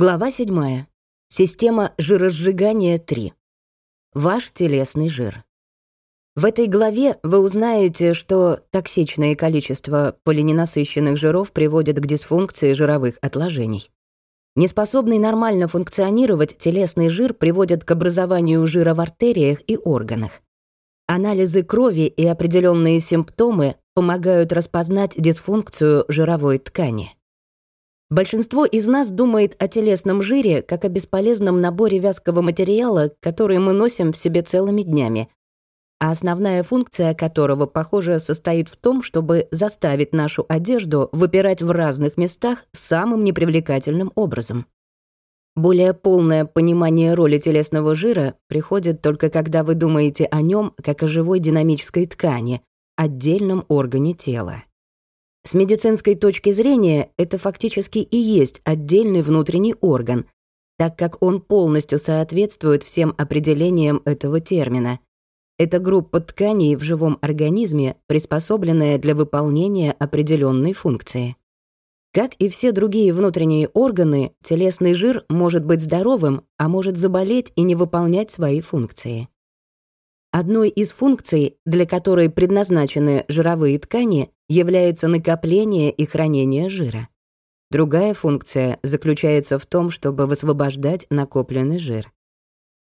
Глава 7. Система жиросжигания 3. Ваш телесный жир. В этой главе вы узнаете, что токсичное количество полиненасыщенных жиров приводит к дисфункции жировых отложений. Неспособный нормально функционировать телесный жир приводит к образованию жира в артериях и органах. Анализы крови и определенные симптомы помогают распознать дисфункцию жировой ткани. Большинство из нас думает о телесном жире как о бесполезном наборе вязкого материала, который мы носим в себе целыми днями, а основная функция которого, похоже, состоит в том, чтобы заставить нашу одежду выпирать в разных местах самым непривлекательным образом. Более полное понимание роли телесного жира приходит только когда вы думаете о нем как о живой динамической ткани, отдельном органе тела. С медицинской точки зрения это фактически и есть отдельный внутренний орган, так как он полностью соответствует всем определениям этого термина. Это группа тканей в живом организме, приспособленная для выполнения определенной функции. Как и все другие внутренние органы, телесный жир может быть здоровым, а может заболеть и не выполнять свои функции. Одной из функций, для которой предназначены жировые ткани, является накопление и хранение жира. Другая функция заключается в том, чтобы высвобождать накопленный жир.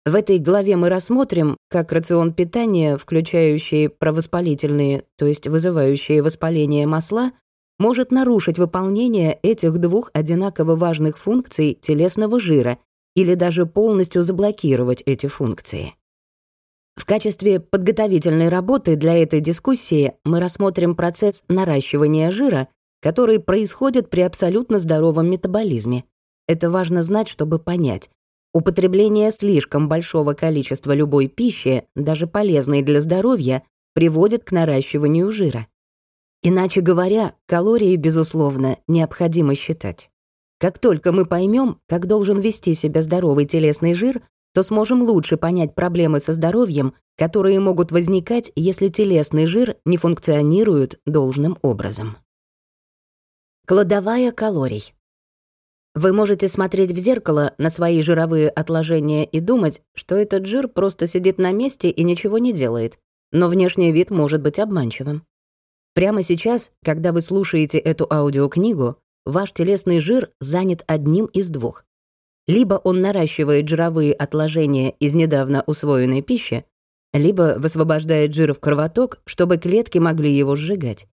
В этой главе мы рассмотрим, как рацион питания, включающий провоспалительные, то есть вызывающие воспаление масла, может нарушить выполнение этих двух одинаково важных функций телесного жира или даже полностью заблокировать эти функции. В качестве подготовительной работы для этой дискуссии мы рассмотрим процесс наращивания жира, который происходит при абсолютно здоровом метаболизме. Это важно знать, чтобы понять. Употребление слишком большого количества любой пищи, даже полезной для здоровья, приводит к наращиванию жира. Иначе говоря, калории, безусловно, необходимо считать. Как только мы поймем, как должен вести себя здоровый телесный жир, то сможем лучше понять проблемы со здоровьем, которые могут возникать, если телесный жир не функционирует должным образом. Кладовая калорий. Вы можете смотреть в зеркало на свои жировые отложения и думать, что этот жир просто сидит на месте и ничего не делает, но внешний вид может быть обманчивым. Прямо сейчас, когда вы слушаете эту аудиокнигу, ваш телесный жир занят одним из двух. Либо он наращивает жировые отложения из недавно усвоенной пищи, либо высвобождает жир в кровоток, чтобы клетки могли его сжигать.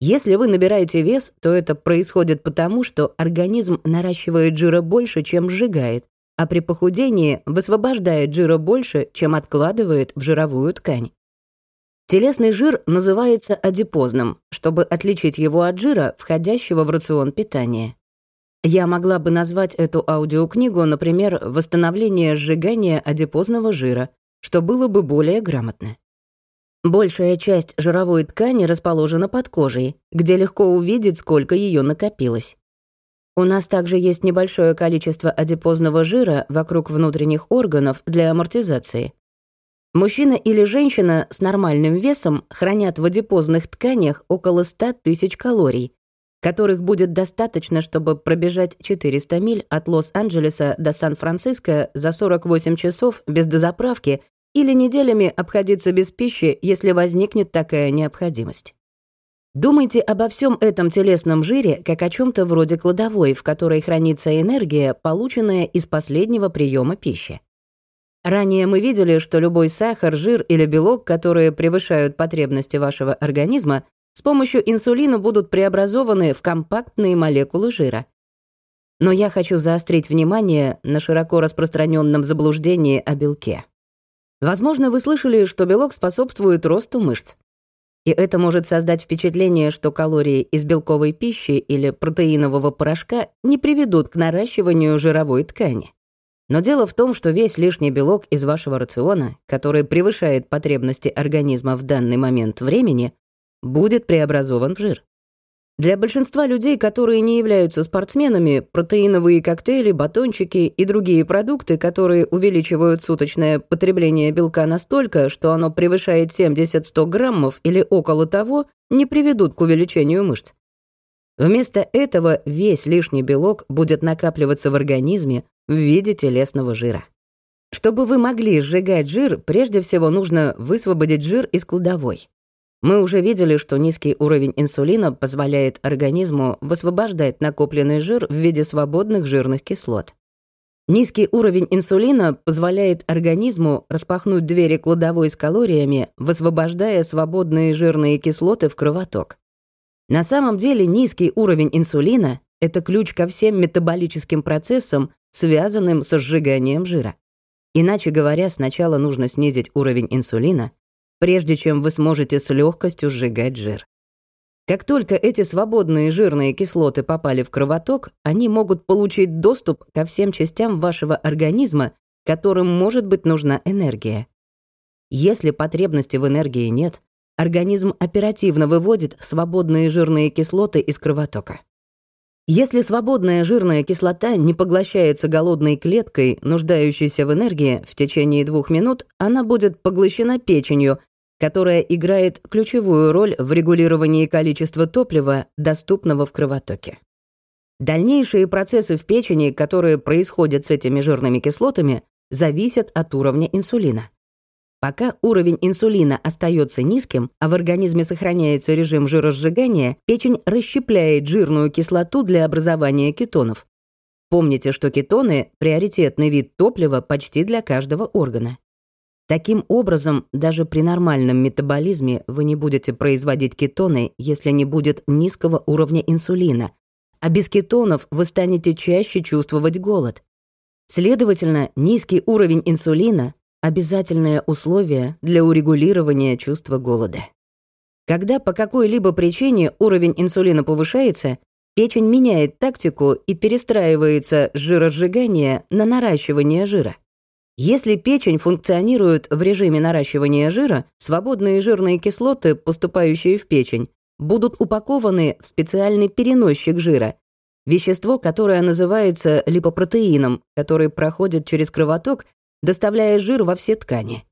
Если вы набираете вес, то это происходит потому, что организм наращивает жира больше, чем сжигает, а при похудении высвобождает жира больше, чем откладывает в жировую ткань. Телесный жир называется адипозным, чтобы отличить его от жира, входящего в рацион питания. Я могла бы назвать эту аудиокнигу, например, «Восстановление сжигания адипозного жира», что было бы более грамотно. Большая часть жировой ткани расположена под кожей, где легко увидеть, сколько ее накопилось. У нас также есть небольшое количество адипозного жира вокруг внутренних органов для амортизации. Мужчина или женщина с нормальным весом хранят в адипозных тканях около 100 тысяч калорий, которых будет достаточно, чтобы пробежать 400 миль от Лос-Анджелеса до Сан-Франциско за 48 часов без дозаправки или неделями обходиться без пищи, если возникнет такая необходимость. Думайте обо всем этом телесном жире как о чем то вроде кладовой, в которой хранится энергия, полученная из последнего приема пищи. Ранее мы видели, что любой сахар, жир или белок, которые превышают потребности вашего организма, с помощью инсулина будут преобразованы в компактные молекулы жира. Но я хочу заострить внимание на широко распространенном заблуждении о белке. Возможно, вы слышали, что белок способствует росту мышц. И это может создать впечатление, что калории из белковой пищи или протеинового порошка не приведут к наращиванию жировой ткани. Но дело в том, что весь лишний белок из вашего рациона, который превышает потребности организма в данный момент времени, будет преобразован в жир. Для большинства людей, которые не являются спортсменами, протеиновые коктейли, батончики и другие продукты, которые увеличивают суточное потребление белка настолько, что оно превышает 70-100 граммов или около того, не приведут к увеличению мышц. Вместо этого весь лишний белок будет накапливаться в организме в виде телесного жира. Чтобы вы могли сжигать жир, прежде всего нужно высвободить жир из кладовой. Мы уже видели, что низкий уровень инсулина позволяет организму высвобождать накопленный жир в виде свободных жирных кислот. Низкий уровень инсулина позволяет организму распахнуть двери кладовой с калориями, высвобождая свободные жирные кислоты в кровоток. На самом деле низкий уровень инсулина — это ключ ко всем метаболическим процессам, связанным со сжиганием жира. Иначе говоря, сначала нужно снизить уровень инсулина, прежде чем вы сможете с легкостью сжигать жир. Как только эти свободные жирные кислоты попали в кровоток, они могут получить доступ ко всем частям вашего организма, которым может быть нужна энергия. Если потребности в энергии нет, организм оперативно выводит свободные жирные кислоты из кровотока. Если свободная жирная кислота не поглощается голодной клеткой, нуждающейся в энергии, в течение двух минут она будет поглощена печенью, которая играет ключевую роль в регулировании количества топлива, доступного в кровотоке. Дальнейшие процессы в печени, которые происходят с этими жирными кислотами, зависят от уровня инсулина. Пока уровень инсулина остается низким, а в организме сохраняется режим жиросжигания, печень расщепляет жирную кислоту для образования кетонов. Помните, что кетоны — приоритетный вид топлива почти для каждого органа. Таким образом, даже при нормальном метаболизме вы не будете производить кетоны, если не будет низкого уровня инсулина, а без кетонов вы станете чаще чувствовать голод. Следовательно, низкий уровень инсулина — обязательное условие для урегулирования чувства голода. Когда по какой-либо причине уровень инсулина повышается, печень меняет тактику и перестраивается с жиросжигания на наращивание жира. Если печень функционирует в режиме наращивания жира, свободные жирные кислоты, поступающие в печень, будут упакованы в специальный переносчик жира, вещество, которое называется липопротеином, который проходит через кровоток, доставляя жир во все ткани.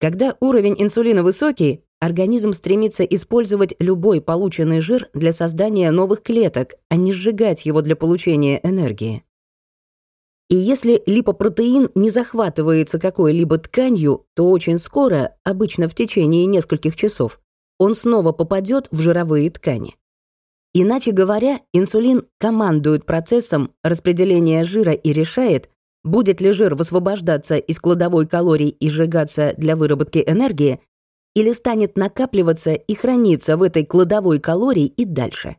Когда уровень инсулина высокий, организм стремится использовать любой полученный жир для создания новых клеток, а не сжигать его для получения энергии. И если липопротеин не захватывается какой-либо тканью, то очень скоро, обычно в течение нескольких часов, он снова попадет в жировые ткани. Иначе говоря, инсулин командует процессом распределения жира и решает, будет ли жир высвобождаться из кладовой калорий и сжигаться для выработки энергии, или станет накапливаться и храниться в этой кладовой калорий и дальше.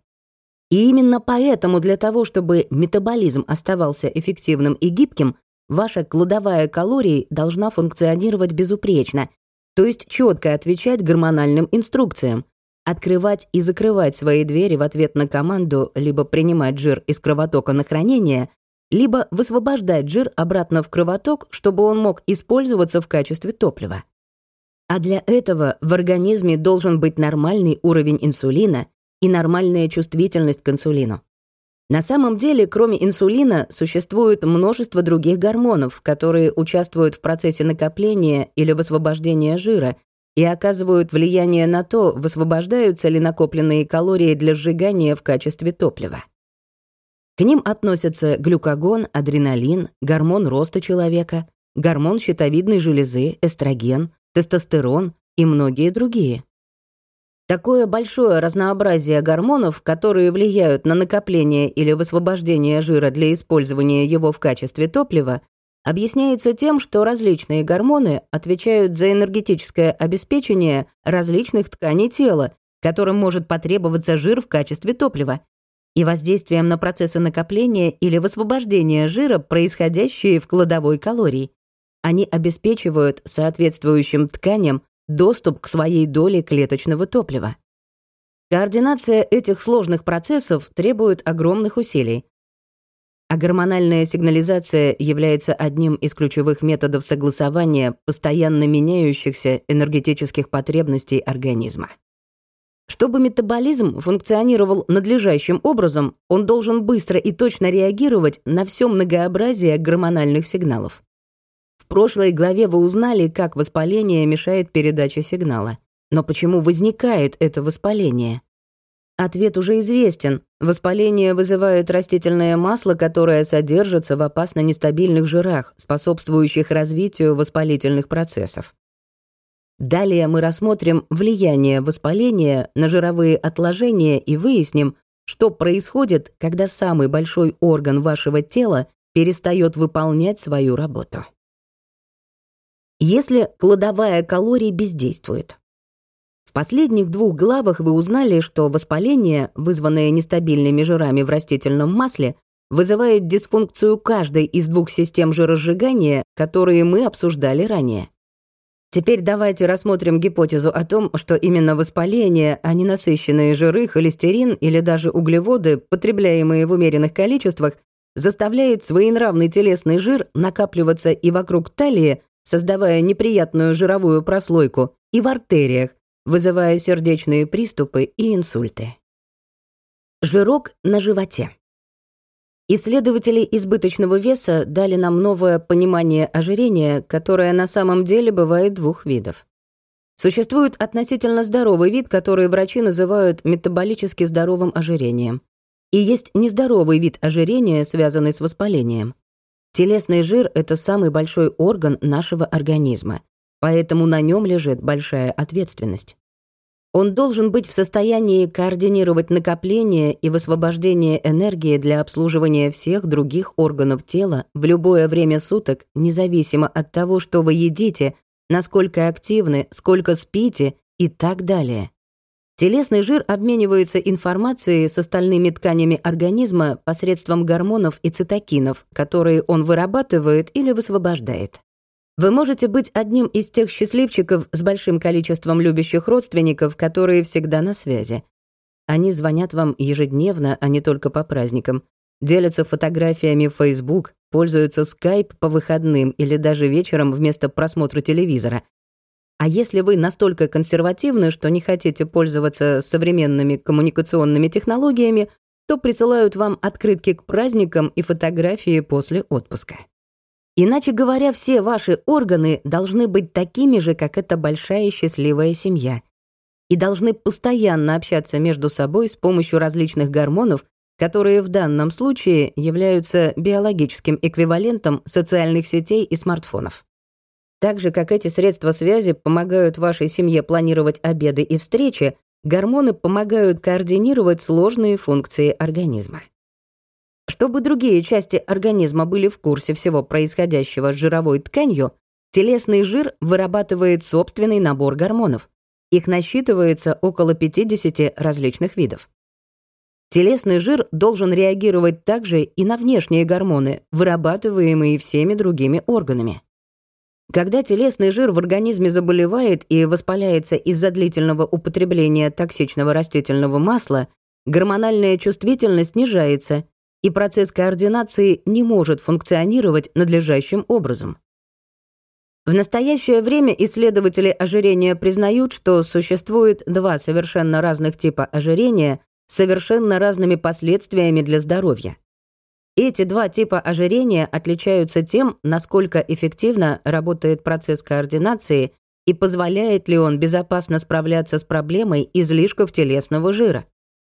И именно поэтому для того, чтобы метаболизм оставался эффективным и гибким, ваша кладовая калорий должна функционировать безупречно, то есть четко отвечать гормональным инструкциям, открывать и закрывать свои двери в ответ на команду либо принимать жир из кровотока на хранение, либо высвобождать жир обратно в кровоток, чтобы он мог использоваться в качестве топлива. А для этого в организме должен быть нормальный уровень инсулина и нормальная чувствительность к инсулину. На самом деле, кроме инсулина, существует множество других гормонов, которые участвуют в процессе накопления или высвобождения жира и оказывают влияние на то, высвобождаются ли накопленные калории для сжигания в качестве топлива. К ним относятся глюкагон, адреналин, гормон роста человека, гормон щитовидной железы, эстроген, тестостерон и многие другие. Такое большое разнообразие гормонов, которые влияют на накопление или высвобождение жира для использования его в качестве топлива, объясняется тем, что различные гормоны отвечают за энергетическое обеспечение различных тканей тела, которым может потребоваться жир в качестве топлива, и воздействием на процессы накопления или высвобождения жира, происходящие в кладовой калорий. Они обеспечивают соответствующим тканям доступ к своей доле клеточного топлива. Координация этих сложных процессов требует огромных усилий. А гормональная сигнализация является одним из ключевых методов согласования постоянно меняющихся энергетических потребностей организма. Чтобы метаболизм функционировал надлежащим образом, он должен быстро и точно реагировать на все многообразие гормональных сигналов прошлой главе вы узнали, как воспаление мешает передаче сигнала. Но почему возникает это воспаление? Ответ уже известен. Воспаление вызывает растительное масло, которое содержится в опасно нестабильных жирах, способствующих развитию воспалительных процессов. Далее мы рассмотрим влияние воспаления на жировые отложения и выясним, что происходит, когда самый большой орган вашего тела перестает выполнять свою работу. Если кладовая калорий бездействует. В последних двух главах вы узнали, что воспаление, вызванное нестабильными жирами в растительном масле, вызывает дисфункцию каждой из двух систем жиросжигания, которые мы обсуждали ранее. Теперь давайте рассмотрим гипотезу о том, что именно воспаление, а не насыщенные жиры, холестерин или даже углеводы, потребляемые в умеренных количествах, заставляет своенравный телесный жир накапливаться и вокруг талии, создавая неприятную жировую прослойку, и в артериях, вызывая сердечные приступы и инсульты. Жирок на животе. Исследователи избыточного веса дали нам новое понимание ожирения, которое на самом деле бывает двух видов. Существует относительно здоровый вид, который врачи называют метаболически здоровым ожирением. И есть нездоровый вид ожирения, связанный с воспалением. Телесный жир — это самый большой орган нашего организма, поэтому на нем лежит большая ответственность. Он должен быть в состоянии координировать накопление и высвобождение энергии для обслуживания всех других органов тела в любое время суток, независимо от того, что вы едите, насколько активны, сколько спите и так далее. Телесный жир обменивается информацией с остальными тканями организма посредством гормонов и цитокинов, которые он вырабатывает или высвобождает. Вы можете быть одним из тех счастливчиков с большим количеством любящих родственников, которые всегда на связи. Они звонят вам ежедневно, а не только по праздникам, делятся фотографиями в Facebook, пользуются Skype по выходным или даже вечером вместо просмотра телевизора. А если вы настолько консервативны, что не хотите пользоваться современными коммуникационными технологиями, то присылают вам открытки к праздникам и фотографии после отпуска. Иначе говоря, все ваши органы должны быть такими же, как эта большая счастливая семья. И должны постоянно общаться между собой с помощью различных гормонов, которые в данном случае являются биологическим эквивалентом социальных сетей и смартфонов. Так же, как эти средства связи помогают вашей семье планировать обеды и встречи, гормоны помогают координировать сложные функции организма. Чтобы другие части организма были в курсе всего происходящего с жировой тканью, телесный жир вырабатывает собственный набор гормонов. Их насчитывается около 50 различных видов. Телесный жир должен реагировать также и на внешние гормоны, вырабатываемые всеми другими органами. Когда телесный жир в организме заболевает и воспаляется из-за длительного употребления токсичного растительного масла, гормональная чувствительность снижается, и процесс координации не может функционировать надлежащим образом. В настоящее время исследователи ожирения признают, что существует два совершенно разных типа ожирения с совершенно разными последствиями для здоровья. Эти два типа ожирения отличаются тем, насколько эффективно работает процесс координации и позволяет ли он безопасно справляться с проблемой излишков телесного жира.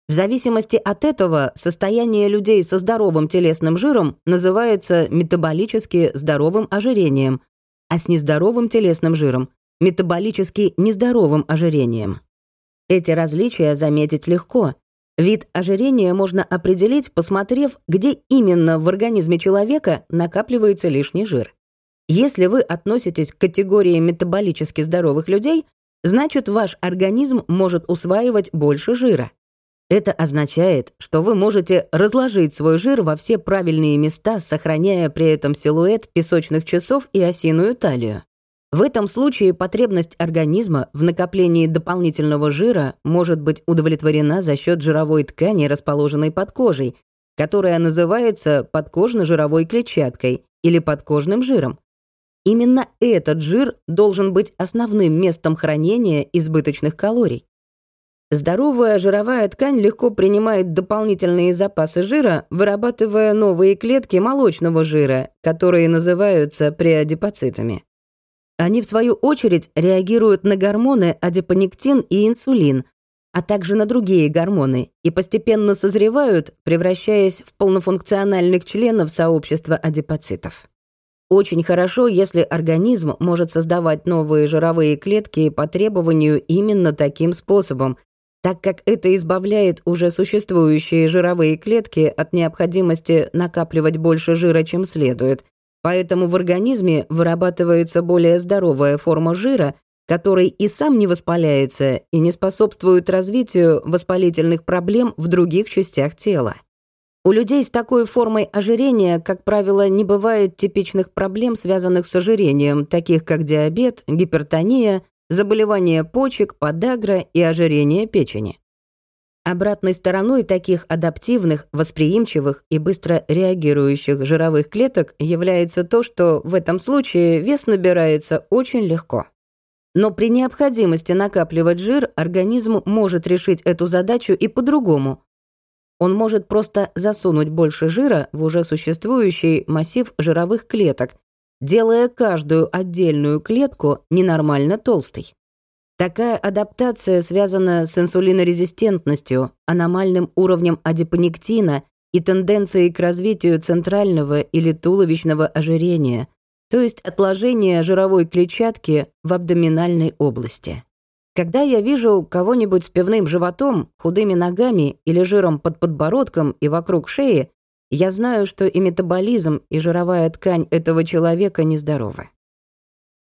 В зависимости от этого состояние людей со здоровым телесным жиром называется метаболически здоровым ожирением, а с нездоровым телесным жиром – метаболически нездоровым ожирением. Эти различия заметить легко. Вид ожирения можно определить, посмотрев, где именно в организме человека накапливается лишний жир. Если вы относитесь к категории метаболически здоровых людей, значит ваш организм может усваивать больше жира. Это означает, что вы можете разложить свой жир во все правильные места, сохраняя при этом силуэт песочных часов и осиную талию. В этом случае потребность организма в накоплении дополнительного жира может быть удовлетворена за счет жировой ткани, расположенной под кожей, которая называется подкожно-жировой клетчаткой или подкожным жиром. Именно этот жир должен быть основным местом хранения избыточных калорий. Здоровая жировая ткань легко принимает дополнительные запасы жира, вырабатывая новые клетки молочного жира, которые называются преадипоцитами. Они, в свою очередь, реагируют на гормоны адипонектин и инсулин, а также на другие гормоны и постепенно созревают, превращаясь в полнофункциональных членов сообщества адипоцитов. Очень хорошо, если организм может создавать новые жировые клетки по требованию именно таким способом, так как это избавляет уже существующие жировые клетки от необходимости накапливать больше жира, чем следует. Поэтому в организме вырабатывается более здоровая форма жира, который и сам не воспаляется и не способствует развитию воспалительных проблем в других частях тела. У людей с такой формой ожирения, как правило, не бывает типичных проблем, связанных с ожирением, таких как диабет, гипертония, заболевания почек, подагра и ожирение печени. Обратной стороной таких адаптивных, восприимчивых и быстро реагирующих жировых клеток является то, что в этом случае вес набирается очень легко. Но при необходимости накапливать жир организм может решить эту задачу и по-другому, он может просто засунуть больше жира в уже существующий массив жировых клеток, делая каждую отдельную клетку ненормально толстой. Такая адаптация связана с инсулинорезистентностью, аномальным уровнем адипонектина и тенденцией к развитию центрального или туловищного ожирения, то есть отложения жировой клетчатки в абдоминальной области. Когда я вижу кого-нибудь с пивным животом, худыми ногами или жиром под подбородком и вокруг шеи, я знаю, что и метаболизм, и жировая ткань этого человека нездоровы.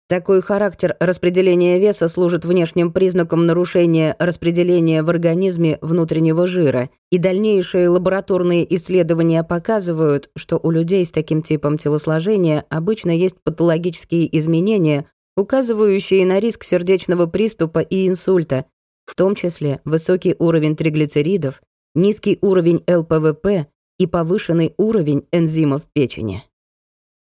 Такой характер распределения веса служит внешним признаком нарушения распределения в организме внутреннего жира, и дальнейшие лабораторные исследования показывают, что у людей с таким типом телосложения обычно есть патологические изменения указывающие на риск сердечного приступа и инсульта, в том числе высокий уровень триглицеридов, низкий уровень ЛПВП и повышенный уровень энзимов печени.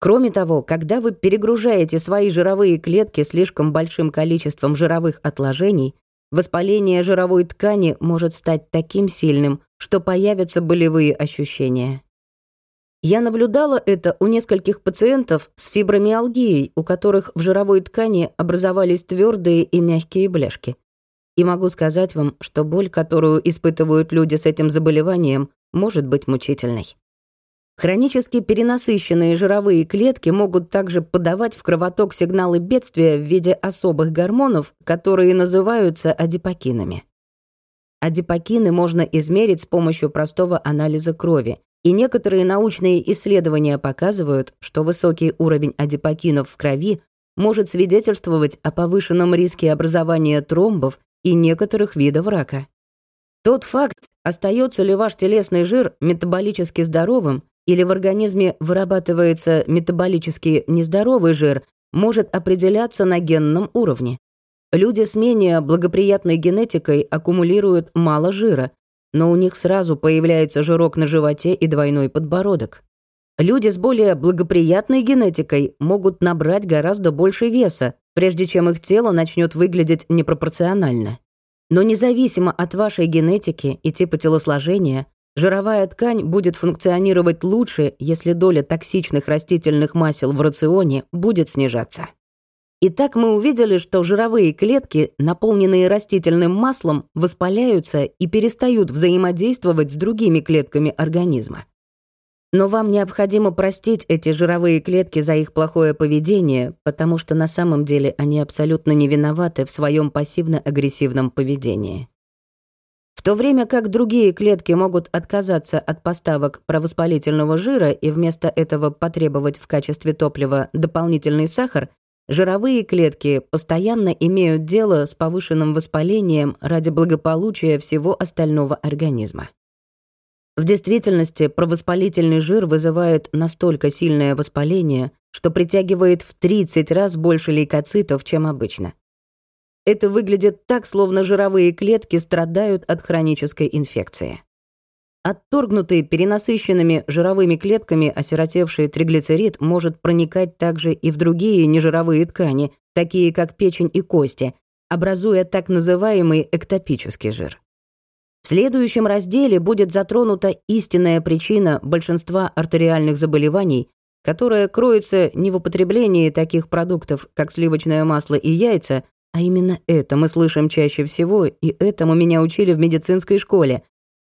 Кроме того, когда вы перегружаете свои жировые клетки слишком большим количеством жировых отложений, воспаление жировой ткани может стать таким сильным, что появятся болевые ощущения. Я наблюдала это у нескольких пациентов с фибромиалгией, у которых в жировой ткани образовались твердые и мягкие бляшки. И могу сказать вам, что боль, которую испытывают люди с этим заболеванием, может быть мучительной. Хронически перенасыщенные жировые клетки могут также подавать в кровоток сигналы бедствия в виде особых гормонов, которые называются адипокинами. Адипокины можно измерить с помощью простого анализа крови, и некоторые научные исследования показывают, что высокий уровень адипокинов в крови может свидетельствовать о повышенном риске образования тромбов и некоторых видов рака. Тот факт, остается ли ваш телесный жир метаболически здоровым или в организме вырабатывается метаболически нездоровый жир, может определяться на генном уровне. Люди с менее благоприятной генетикой аккумулируют мало жира, но у них сразу появляется жирок на животе и двойной подбородок. Люди с более благоприятной генетикой могут набрать гораздо больше веса, прежде чем их тело начнет выглядеть непропорционально. Но независимо от вашей генетики и типа телосложения, жировая ткань будет функционировать лучше, если доля токсичных растительных масел в рационе будет снижаться. Итак, мы увидели, что жировые клетки, наполненные растительным маслом, воспаляются и перестают взаимодействовать с другими клетками организма. Но вам необходимо простить эти жировые клетки за их плохое поведение, потому что на самом деле они абсолютно не виноваты в своем пассивно-агрессивном поведении. В то время как другие клетки могут отказаться от поставок провоспалительного жира и вместо этого потребовать в качестве топлива дополнительный сахар, Жировые клетки постоянно имеют дело с повышенным воспалением ради благополучия всего остального организма. В действительности провоспалительный жир вызывает настолько сильное воспаление, что притягивает в 30 раз больше лейкоцитов, чем обычно. Это выглядит так, словно жировые клетки страдают от хронической инфекции. Отторгнутый перенасыщенными жировыми клетками осиротевший триглицерид может проникать также и в другие нежировые ткани, такие как печень и кости, образуя так называемый эктопический жир. В следующем разделе будет затронута истинная причина большинства артериальных заболеваний, которая кроется не в употреблении таких продуктов, как сливочное масло и яйца, А именно это мы слышим чаще всего, и этому меня учили в медицинской школе,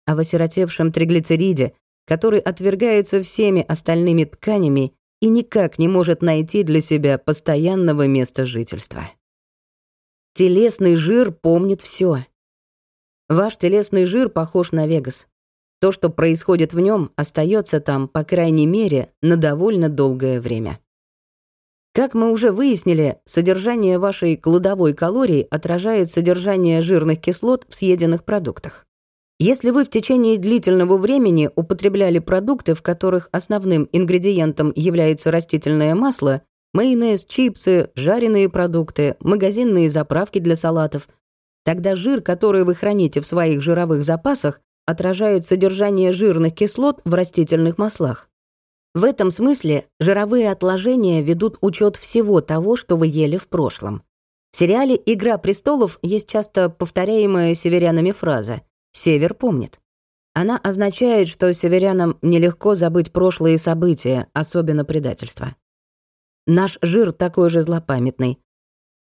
о осиротевшем триглицериде, который отвергается всеми остальными тканями и никак не может найти для себя постоянного места жительства. Телесный жир помнит все. Ваш телесный жир похож на Вегас. То, что происходит в нем, остается там, по крайней мере, на довольно долгое время. Как мы уже выяснили, содержание вашей кладовой калорий отражает содержание жирных кислот в съеденных продуктах. Если вы в течение длительного времени употребляли продукты, в которых основным ингредиентом является растительное масло, майонез, чипсы, жареные продукты, магазинные заправки для салатов, тогда жир, который вы храните в своих жировых запасах, отражает содержание жирных кислот в растительных маслах. В этом смысле жировые отложения ведут учет всего того, что вы ели в прошлом. В сериале «Игра престолов» есть часто повторяемая северянами фраза Север помнит. Она означает, что северянам нелегко забыть прошлые события, особенно предательство. Наш жир такой же злопамятный.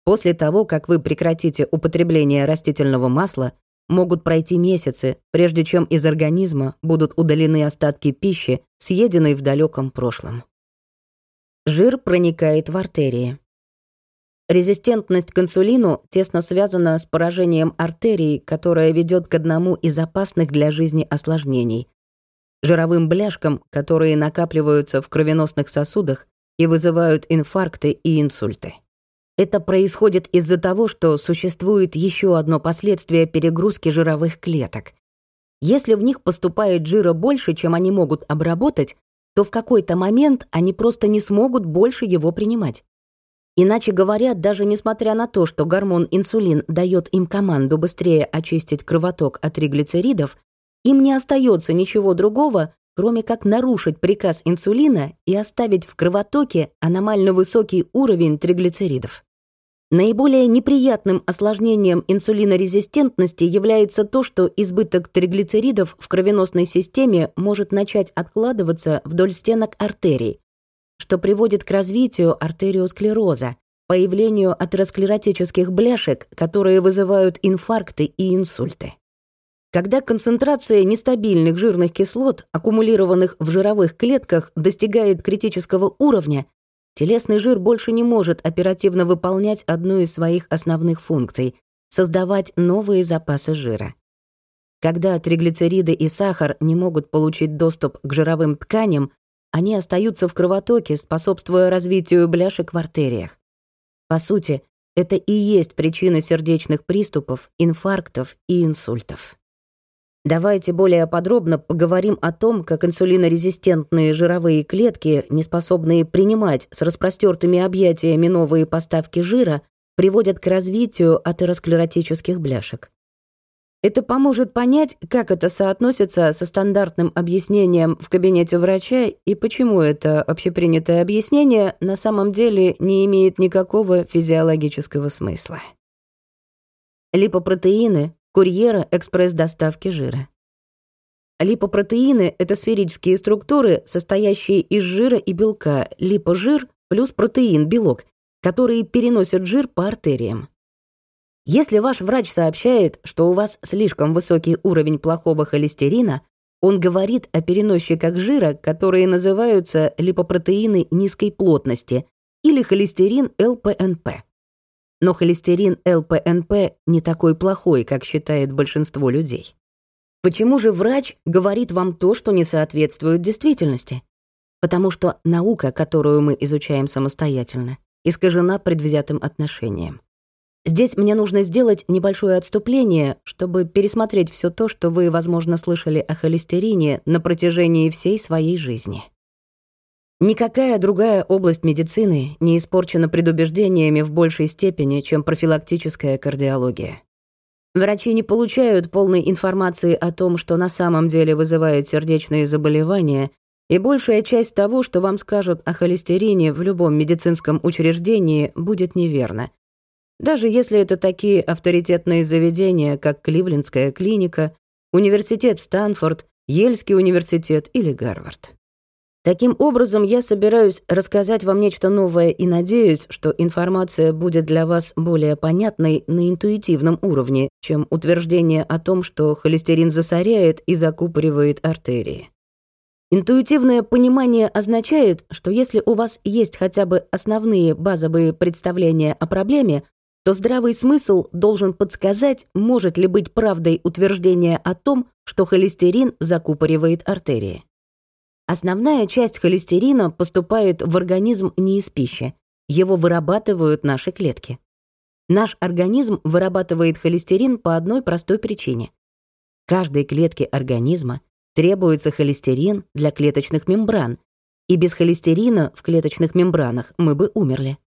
После того, как вы прекратите употребление растительного масла, могут пройти месяцы, прежде чем из организма будут удалены остатки пищи, съеденной в далеком прошлом. Жир проникает в артерии. Резистентность к инсулину тесно связана с поражением артерий, которое ведет к одному из опасных для жизни осложнений — жировым бляшкам, которые накапливаются в кровеносных сосудах и вызывают инфаркты и инсульты. Это происходит из-за того, что существует еще одно последствие перегрузки жировых клеток. Если в них поступает жира больше, чем они могут обработать, то в какой-то момент они просто не смогут больше его принимать. Иначе говоря, даже несмотря на то, что гормон инсулин дает им команду быстрее очистить кровоток от триглицеридов, им не остается ничего другого, кроме как нарушить приказ инсулина и оставить в кровотоке аномально высокий уровень триглицеридов. Наиболее неприятным осложнением инсулинорезистентности является то, что избыток триглицеридов в кровеносной системе может начать откладываться вдоль стенок артерий, что приводит к развитию артериосклероза, появлению атеросклеротических бляшек, которые вызывают инфаркты и инсульты. Когда концентрация нестабильных жирных кислот, аккумулированных в жировых клетках, достигает критического уровня, телесный жир больше не может оперативно выполнять одну из своих основных функций — создавать новые запасы жира. Когда триглицериды и сахар не могут получить доступ к жировым тканям, они остаются в кровотоке, способствуя развитию бляшек в артериях. По сути, это и есть причина сердечных приступов, инфарктов и инсультов. Давайте более подробно поговорим о том, как инсулинорезистентные жировые клетки, неспособные принимать с распростертыми объятиями новые поставки жира, приводят к развитию атеросклеротических бляшек. Это поможет понять, как это соотносится со стандартным объяснением в кабинете врача и почему это общепринятое объяснение на самом деле не имеет никакого физиологического смысла. Липопротеины — курьеры экспресс-доставки жира. Липопротеины — это сферические структуры, состоящие из жира и белка, липожир плюс протеин, белок, которые переносят жир по артериям. Если ваш врач сообщает, что у вас слишком высокий уровень плохого холестерина, он говорит о переносчиках жира, которые называются липопротеины низкой плотности или холестерин ЛПНП. Но холестерин ЛПНП не такой плохой, как считает большинство людей. Почему же врач говорит вам то, что не соответствует действительности? Потому что наука, которую мы изучаем самостоятельно, искажена предвзятым отношением. Здесь мне нужно сделать небольшое отступление, чтобы пересмотреть все то, что вы, возможно, слышали о холестерине на протяжении всей своей жизни. Никакая другая область медицины не испорчена предубеждениями в большей степени, чем профилактическая кардиология. Врачи не получают полной информации о том, что на самом деле вызывает сердечные заболевания, и большая часть того, что вам скажут о холестерине в любом медицинском учреждении, будет неверна, даже если это такие авторитетные заведения, как Кливлендская клиника, университет Станфорд, Ельский университет или Гарвард. Таким образом, я собираюсь рассказать вам нечто новое и надеюсь, что информация будет для вас более понятной на интуитивном уровне, чем утверждение о том, что холестерин засоряет и закупоривает артерии. Интуитивное понимание означает, что если у вас есть хотя бы основные базовые представления о проблеме, то здравый смысл должен подсказать, может ли быть правдой утверждение о том, что холестерин закупоривает артерии. Основная часть холестерина поступает в организм не из пищи. Его вырабатывают наши клетки. Наш организм вырабатывает холестерин по одной простой причине. Каждой клетке организма требуется холестерин для клеточных мембран, и без холестерина в клеточных мембранах мы бы умерли.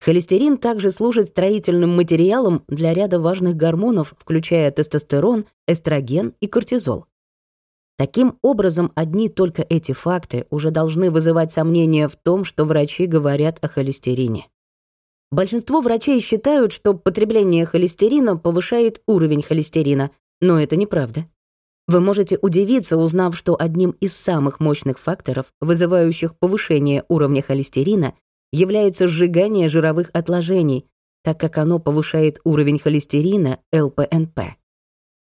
Холестерин также служит строительным материалом для ряда важных гормонов, включая тестостерон, эстроген и кортизол. Таким образом, одни только эти факты уже должны вызывать сомнения в том, что врачи говорят о холестерине. Большинство врачей считают, что потребление холестерина повышает уровень холестерина, но это неправда. Вы можете удивиться, узнав, что одним из самых мощных факторов, вызывающих повышение уровня холестерина, является сжигание жировых отложений, так как оно повышает уровень холестерина ЛПНП.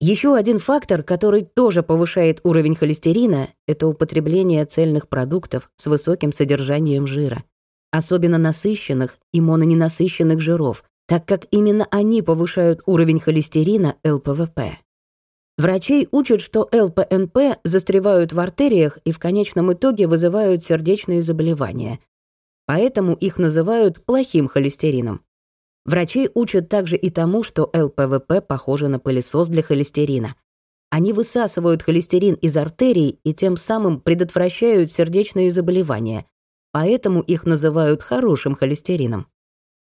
Еще один фактор, который тоже повышает уровень холестерина, это употребление цельных продуктов с высоким содержанием жира, особенно насыщенных и мононенасыщенных жиров, так как именно они повышают уровень холестерина ЛПВП. Врачей учат, что ЛПНП застревают в артериях и в конечном итоге вызывают сердечные заболевания, поэтому их называют плохим холестерином. Врачей учат также и тому, что ЛПВП похоже на пылесос для холестерина. Они высасывают холестерин из артерий и тем самым предотвращают сердечные заболевания, поэтому их называют хорошим холестерином.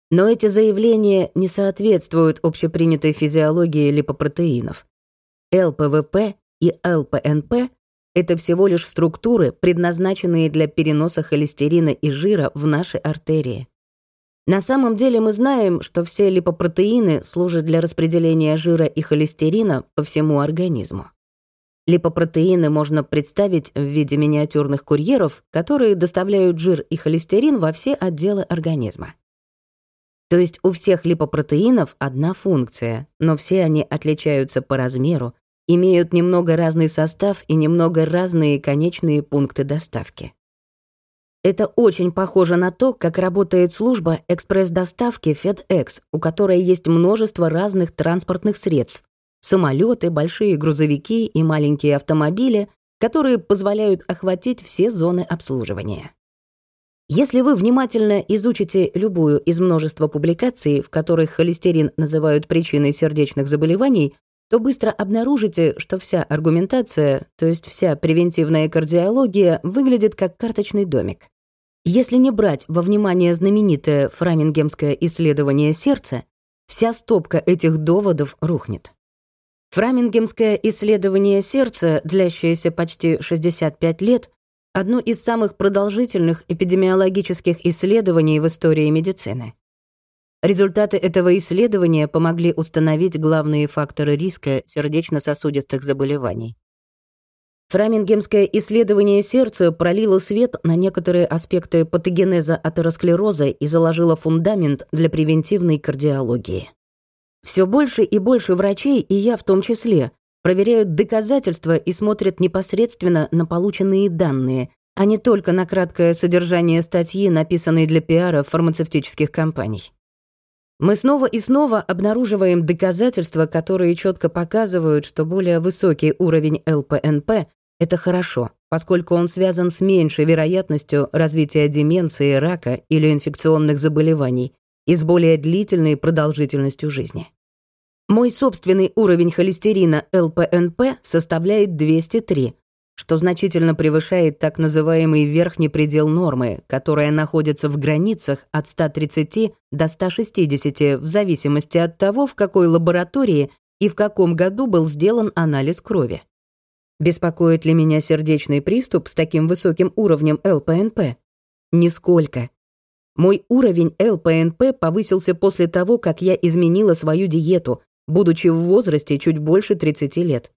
Но эти заявления не соответствуют общепринятой физиологии липопротеинов. ЛПВП и ЛПНП это всего лишь структуры, предназначенные для переноса холестерина и жира в наши артерии. На самом деле мы знаем, что все липопротеины служат для распределения жира и холестерина по всему организму. Липопротеины можно представить в виде миниатюрных курьеров, которые доставляют жир и холестерин во все отделы организма. То есть у всех липопротеинов одна функция, но все они отличаются по размеру, имеют немного разный состав и немного разные конечные пункты доставки. Это очень похоже на то, как работает служба экспресс-доставки FedEx, у которой есть множество разных транспортных средств. Самолеты, большие грузовики и маленькие автомобили, которые позволяют охватить все зоны обслуживания. Если вы внимательно изучите любую из множества публикаций, в которых холестерин называют причиной сердечных заболеваний, то быстро обнаружите, что вся аргументация, то есть вся превентивная кардиология, выглядит как карточный домик. Если не брать во внимание знаменитое фрамингемское исследование сердца, вся стопка этих доводов рухнет. Фрамингемское исследование сердца, длящееся почти 65 лет, одно из самых продолжительных эпидемиологических исследований в истории медицины. Результаты этого исследования помогли установить главные факторы риска сердечно-сосудистых заболеваний. Фрамингемское исследование сердца пролило свет на некоторые аспекты патогенеза атеросклероза и заложило фундамент для превентивной кардиологии. Все больше и больше врачей, и я в том числе, проверяют доказательства и смотрят непосредственно на полученные данные, а не только на краткое содержание статьи, написанной для пиара фармацевтических компаний. Мы снова и снова обнаруживаем доказательства, которые четко показывают, что более высокий уровень ЛПНП — это хорошо, поскольку он связан с меньшей вероятностью развития деменции, рака или инфекционных заболеваний и с более длительной продолжительностью жизни. Мой собственный уровень холестерина ЛПНП составляет 203, что значительно превышает так называемый верхний предел нормы, которая находится в границах от 130 до 160 в зависимости от того, в какой лаборатории и в каком году был сделан анализ крови. Беспокоит ли меня сердечный приступ с таким высоким уровнем ЛПНП? Нисколько. Мой уровень ЛПНП повысился после того, как я изменила свою диету, будучи в возрасте чуть больше 30 лет.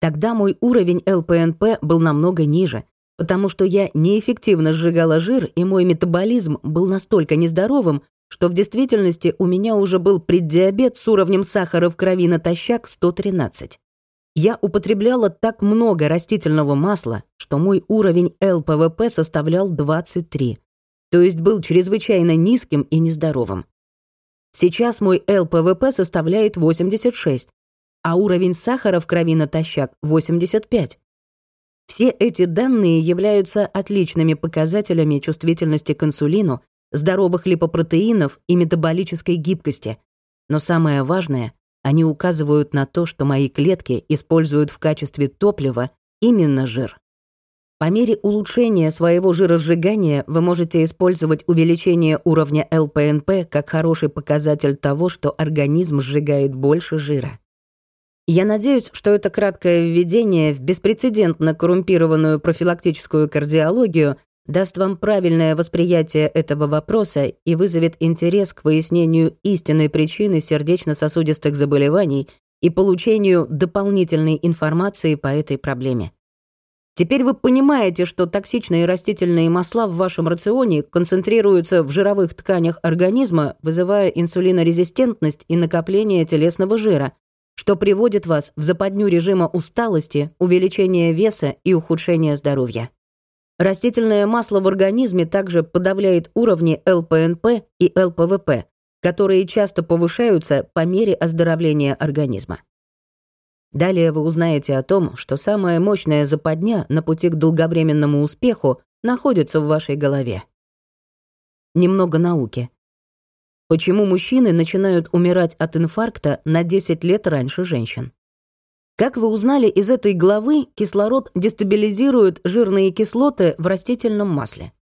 Тогда мой уровень ЛПНП был намного ниже, потому что я неэффективно сжигала жир, и мой метаболизм был настолько нездоровым, что в действительности у меня уже был преддиабет с уровнем сахара в крови натощак 113. Я употребляла так много растительного масла, что мой уровень ЛПВП составлял 23, то есть был чрезвычайно низким и нездоровым. Сейчас мой ЛПВП составляет 86, а уровень сахара в крови натощак 85. Все эти данные являются отличными показателями чувствительности к инсулину, здоровых липопротеинов и метаболической гибкости. Но самое важное, они указывают на то, что мои клетки используют в качестве топлива именно жир. По мере улучшения своего жиросжигания вы можете использовать увеличение уровня ЛПНП как хороший показатель того, что организм сжигает больше жира. Я надеюсь, что это краткое введение в беспрецедентно коррумпированную профилактическую кардиологию даст вам правильное восприятие этого вопроса и вызовет интерес к выяснению истинной причины сердечно-сосудистых заболеваний и получению дополнительной информации по этой проблеме. Теперь вы понимаете, что токсичные растительные масла в вашем рационе концентрируются в жировых тканях организма, вызывая инсулинорезистентность и накопление телесного жира, что приводит вас в западню режима усталости, увеличения веса и ухудшения здоровья. Растительное масло в организме также подавляет уровни ЛПНП и ЛПВП, которые часто повышаются по мере оздоровления организма. Далее вы узнаете о том, что самая мощная западня на пути к долговременному успеху находится в вашей голове. Немного науки. Почему мужчины начинают умирать от инфаркта на 10 лет раньше женщин? Как вы узнали из этой главы, кислород дестабилизирует жирные кислоты в растительном масле.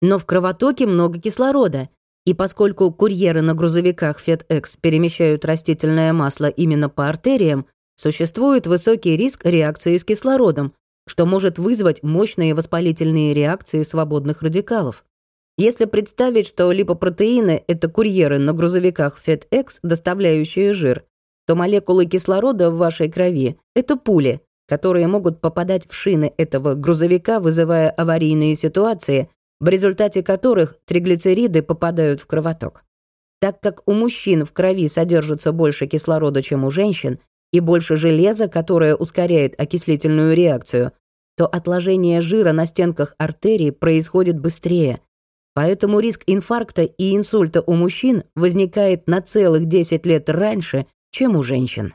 Но в кровотоке много кислорода, и поскольку курьеры на грузовиках FedEx перемещают растительное масло именно по артериям, существует высокий риск реакции с кислородом, что может вызвать мощные воспалительные реакции свободных радикалов. Если представить, что липопротеины — это курьеры на грузовиках FedEx, доставляющие жир, то молекулы кислорода в вашей крови — это пули, которые могут попадать в шины этого грузовика, вызывая аварийные ситуации, в результате которых триглицериды попадают в кровоток. Так как у мужчин в крови содержится больше кислорода, чем у женщин, и больше железа, которое ускоряет окислительную реакцию, то отложение жира на стенках артерий происходит быстрее, Поэтому риск инфаркта и инсульта у мужчин возникает на целых 10 лет раньше, чем у женщин.